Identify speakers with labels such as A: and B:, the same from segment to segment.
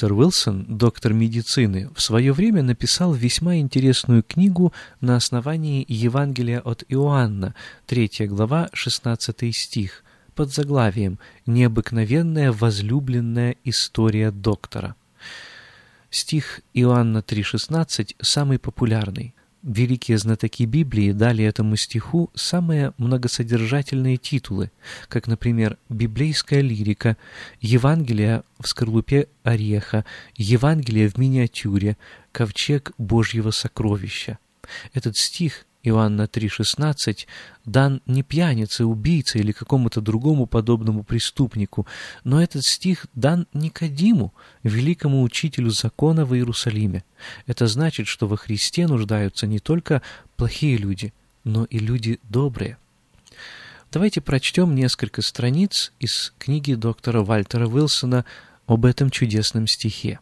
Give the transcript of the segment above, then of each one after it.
A: Уолтер Уилсон, доктор медицины, в свое время написал весьма интересную книгу на основании Евангелия от Иоанна, 3 глава, 16 стих, под заглавием «Необыкновенная возлюбленная история доктора». Стих Иоанна 3,16 самый популярный. Великие знатоки Библии дали этому стиху самые многосодержательные титулы, как, например, библейская лирика, Евангелие в скорлупе ореха, Евангелие в миниатюре, ковчег Божьего сокровища. Этот стих Иоанна 3,16 дан не пьянице, убийце или какому-то другому подобному преступнику, но этот стих дан Никодиму, великому учителю закона в Иерусалиме. Это значит, что во Христе нуждаются не только плохие люди, но и люди добрые. Давайте прочтем несколько страниц из книги доктора Вальтера Уилсона об этом чудесном стихе.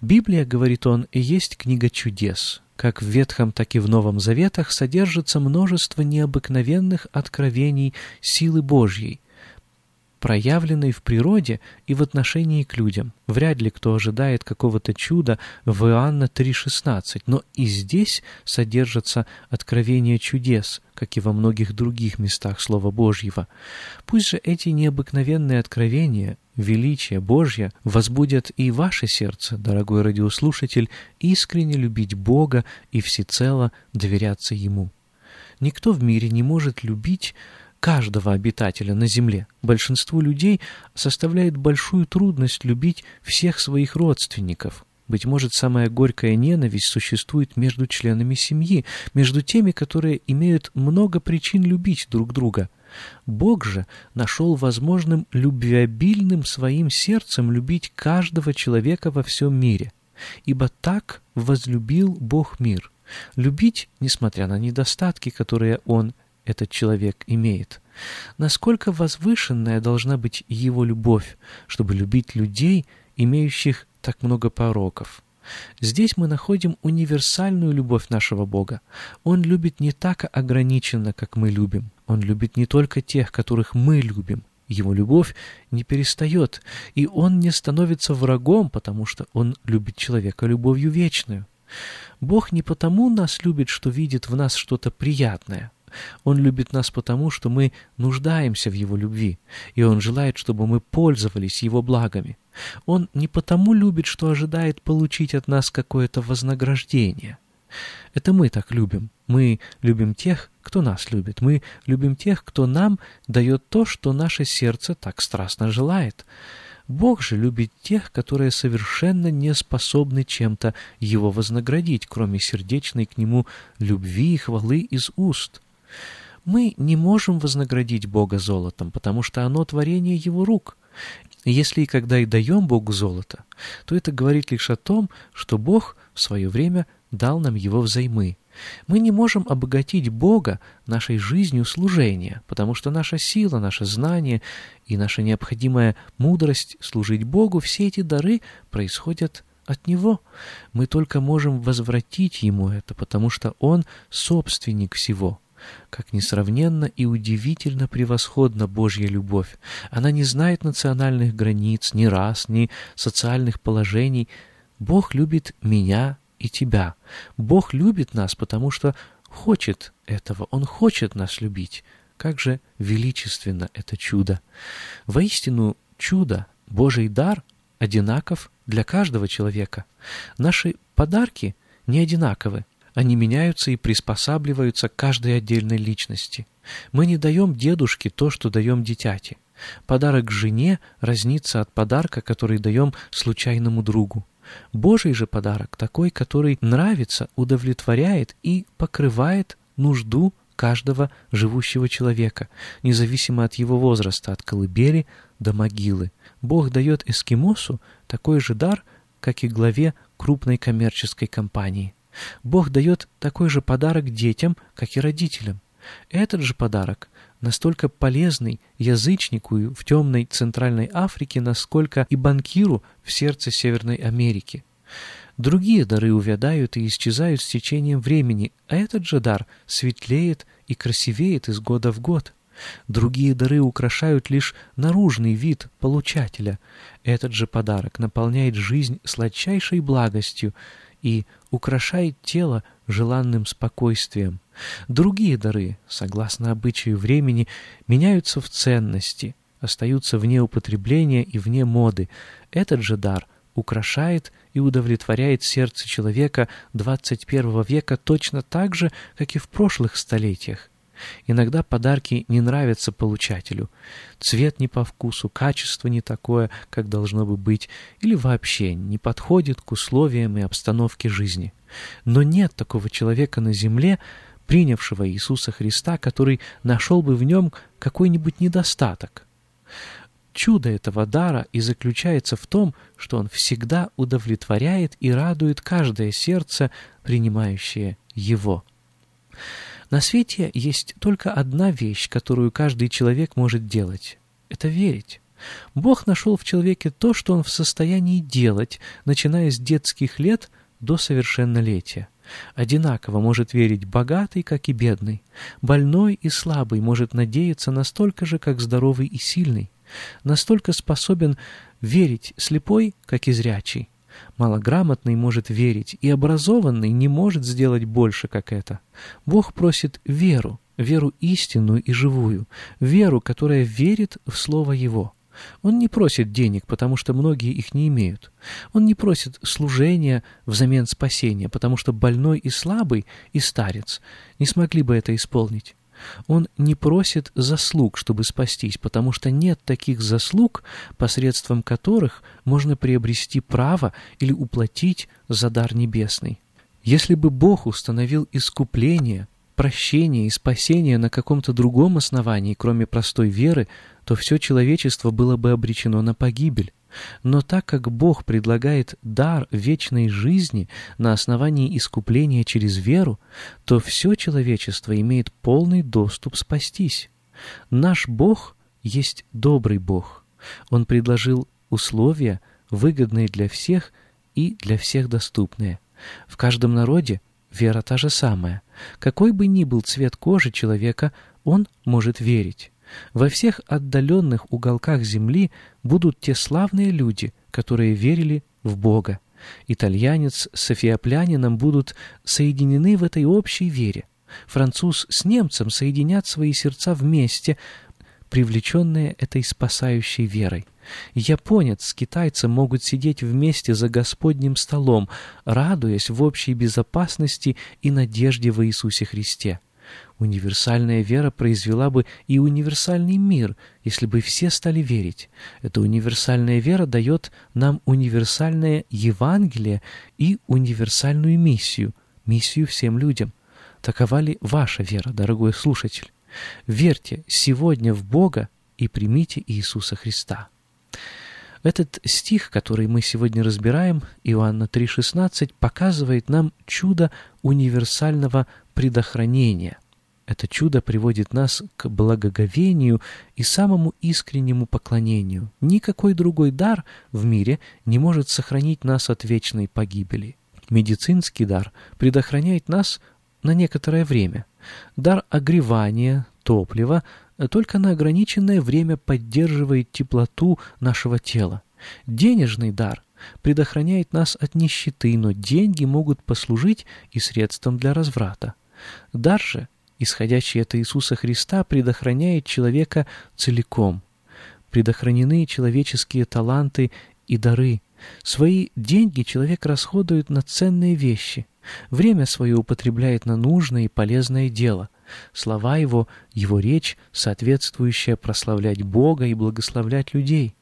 A: Библия, говорит он, есть книга чудес, как в Ветхом, так и в Новом Заветах содержится множество необыкновенных откровений силы Божьей, проявленной в природе и в отношении к людям. Вряд ли кто ожидает какого-то чуда в Иоанна 3,16, но и здесь содержатся откровения чудес, как и во многих других местах Слова Божьего. Пусть же эти необыкновенные откровения величие Божье возбудят и ваше сердце, дорогой радиослушатель, искренне любить Бога и всецело доверяться Ему. Никто в мире не может любить каждого обитателя на земле. Большинству людей составляет большую трудность любить всех своих родственников. Быть может, самая горькая ненависть существует между членами семьи, между теми, которые имеют много причин любить друг друга. Бог же нашел возможным любвеобильным своим сердцем любить каждого человека во всем мире. Ибо так возлюбил Бог мир. Любить, несмотря на недостатки, которые Он, этот человек, имеет. Насколько возвышенная должна быть Его любовь, чтобы любить людей, имеющих так много пороков. Здесь мы находим универсальную любовь нашего Бога. Он любит не так ограниченно, как мы любим. Он любит не только тех, которых мы любим. Его любовь не перестает, и Он не становится врагом, потому что Он любит человека любовью вечную. Бог не потому нас любит, что видит в нас что-то приятное. Он любит нас потому, что мы нуждаемся в Его любви, и Он желает, чтобы мы пользовались Его благами. Он не потому любит, что ожидает получить от нас какое-то вознаграждение. Это мы так любим. Мы любим тех, кто нас любит. Мы любим тех, кто нам дает то, что наше сердце так страстно желает. Бог же любит тех, которые совершенно не способны чем-то Его вознаградить, кроме сердечной к Нему любви и хвалы из уст. Мы не можем вознаградить Бога золотом, потому что оно творение Его рук. Если и когда и даем Богу золото, то это говорит лишь о том, что Бог в свое время дал нам его взаймы. Мы не можем обогатить Бога нашей жизнью служения, потому что наша сила, наше знание и наша необходимая мудрость служить Богу, все эти дары происходят от Него. Мы только можем возвратить Ему это, потому что Он собственник всего. Как несравненно и удивительно превосходна Божья любовь. Она не знает национальных границ, ни рас, ни социальных положений. Бог любит меня и тебя. Бог любит нас, потому что хочет этого, Он хочет нас любить. Как же величественно это чудо! Воистину, чудо, Божий дар одинаков для каждого человека. Наши подарки не одинаковы. Они меняются и приспосабливаются к каждой отдельной личности. Мы не даем дедушке то, что даем дитяти. Подарок жене разнится от подарка, который даем случайному другу. Божий же подарок такой, который нравится, удовлетворяет и покрывает нужду каждого живущего человека, независимо от его возраста, от колыбели до могилы. Бог дает эскимосу такой же дар, как и главе крупной коммерческой компании. Бог дает такой же подарок детям, как и родителям. Этот же подарок настолько полезный язычнику в темной Центральной Африке, насколько и банкиру в сердце Северной Америки. Другие дары увядают и исчезают с течением времени, а этот же дар светлеет и красивеет из года в год. Другие дары украшают лишь наружный вид получателя. Этот же подарок наполняет жизнь сладчайшей благостью и украшает тело желанным спокойствием. Другие дары, согласно обычаю времени, меняются в ценности, остаются вне употребления и вне моды. Этот же дар украшает и удовлетворяет сердце человека 21 века точно так же, как и в прошлых столетиях. Иногда подарки не нравятся получателю. Цвет не по вкусу, качество не такое, как должно бы быть, или вообще не подходит к условиям и обстановке жизни. Но нет такого человека на земле, принявшего Иисуса Христа, который нашел бы в нем какой-нибудь недостаток. Чудо этого дара и заключается в том, что он всегда удовлетворяет и радует каждое сердце, принимающее его. На свете есть только одна вещь, которую каждый человек может делать — это верить. Бог нашел в человеке то, что он в состоянии делать, начиная с детских лет до совершеннолетия. Одинаково может верить богатый, как и бедный. Больной и слабый может надеяться настолько же, как здоровый и сильный. Настолько способен верить слепой, как и зрячий. Малограмотный может верить, и образованный не может сделать больше, как это. Бог просит веру, веру истинную и живую, веру, которая верит в Слово Его. Он не просит денег, потому что многие их не имеют. Он не просит служения взамен спасения, потому что больной и слабый и старец не смогли бы это исполнить. Он не просит заслуг, чтобы спастись, потому что нет таких заслуг, посредством которых можно приобрести право или уплатить за дар небесный. Если бы Бог установил искупление, прощение и спасение на каком-то другом основании, кроме простой веры, то все человечество было бы обречено на погибель. Но так как Бог предлагает дар вечной жизни на основании искупления через веру, то все человечество имеет полный доступ спастись. Наш Бог есть добрый Бог. Он предложил условия, выгодные для всех и для всех доступные. В каждом народе вера та же самая. Какой бы ни был цвет кожи человека, он может верить. Во всех отдаленных уголках земли будут те славные люди, которые верили в Бога. Итальянец с софиоплянином будут соединены в этой общей вере. Француз с немцем соединят свои сердца вместе, привлеченные этой спасающей верой. Японец с китайцем могут сидеть вместе за Господним столом, радуясь в общей безопасности и надежде в Иисусе Христе. Универсальная вера произвела бы и универсальный мир, если бы все стали верить. Эта универсальная вера дает нам универсальное Евангелие и универсальную миссию, миссию всем людям. Такова ли ваша вера, дорогой слушатель? Верьте сегодня в Бога и примите Иисуса Христа. Этот стих, который мы сегодня разбираем, Иоанна 3,16, показывает нам чудо универсального предохранения. Это чудо приводит нас к благоговению и самому искреннему поклонению. Никакой другой дар в мире не может сохранить нас от вечной погибели. Медицинский дар предохраняет нас на некоторое время. Дар огревания, топлива только на ограниченное время поддерживает теплоту нашего тела. Денежный дар предохраняет нас от нищеты, но деньги могут послужить и средством для разврата. Дар же, исходящий от Иисуса Христа, предохраняет человека целиком. Предохранены человеческие таланты и дары. Свои деньги человек расходует на ценные вещи. Время свое употребляет на нужное и полезное дело. Слова его, его речь, соответствующая прославлять Бога и благословлять людей.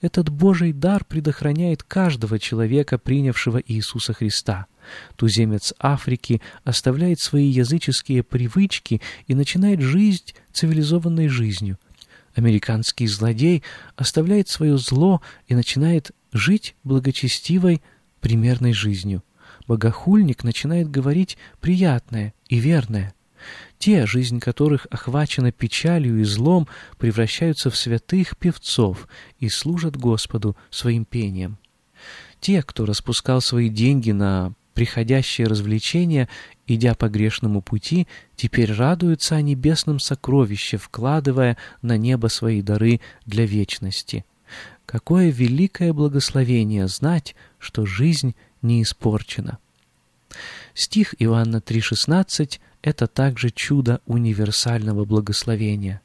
A: Этот Божий дар предохраняет каждого человека, принявшего Иисуса Христа. Туземец Африки оставляет свои языческие привычки и начинает жизнь цивилизованной жизнью. Американский злодей оставляет свое зло и начинает жить благочестивой, примерной жизнью. Богохульник начинает говорить приятное и верное. Те, жизнь которых охвачена печалью и злом, превращаются в святых певцов и служат Господу своим пением. Те, кто распускал свои деньги на приходящие развлечения, идя по грешному пути, теперь радуются о небесном сокровище, вкладывая на небо свои дары для вечности. Какое великое благословение знать, что жизнь не испорчена. Стих Иоанна 3,16 — это также чудо универсального благословения.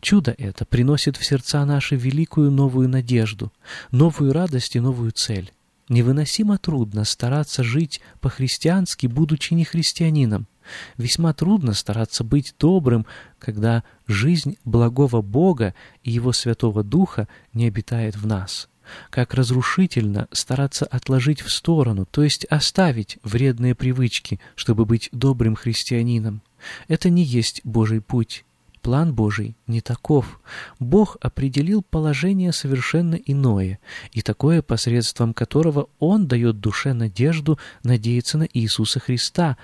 A: Чудо это приносит в сердца наши великую новую надежду, новую радость и новую цель. Невыносимо трудно стараться жить по-христиански, будучи не христианином. Весьма трудно стараться быть добрым, когда жизнь благого Бога и Его Святого Духа не обитает в нас как разрушительно стараться отложить в сторону, то есть оставить вредные привычки, чтобы быть добрым христианином. Это не есть Божий путь. План Божий не таков. Бог определил положение совершенно иное, и такое, посредством которого Он дает душе надежду надеяться на Иисуса Христа,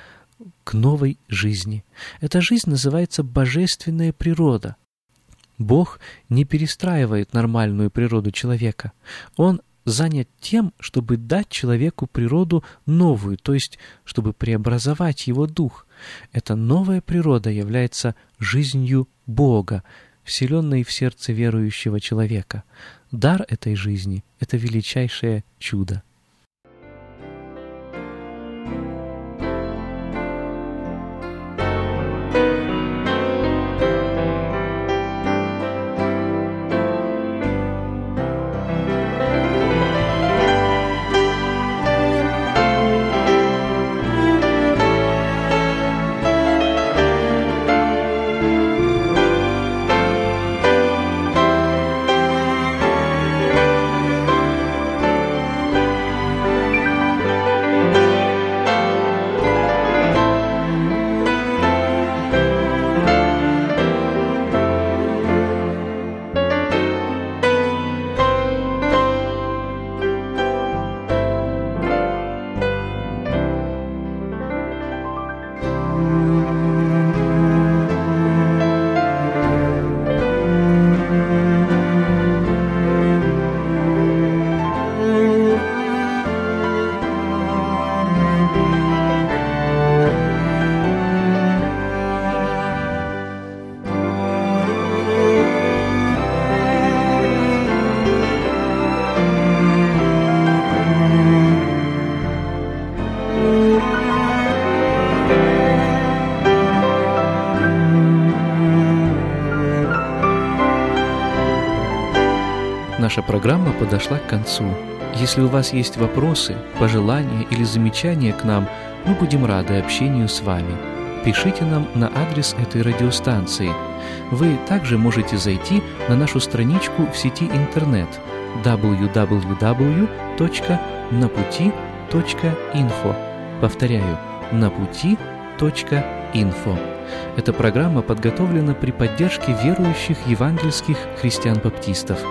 A: к новой жизни. Эта жизнь называется божественная природа. Бог не перестраивает нормальную природу человека. Он занят тем, чтобы дать человеку природу новую, то есть чтобы преобразовать его дух. Эта новая природа является жизнью Бога, вселенной в сердце верующего человека. Дар этой жизни — это величайшее чудо. Наша программа подошла к концу. Если у вас есть вопросы, пожелания или замечания к нам, мы будем рады общению с вами. Пишите нам на адрес этой радиостанции. Вы также можете зайти на нашу страничку в сети интернет www.naputi.info. Повторяю, naputi.info. Эта программа подготовлена при поддержке верующих евангельских христиан-баптистов –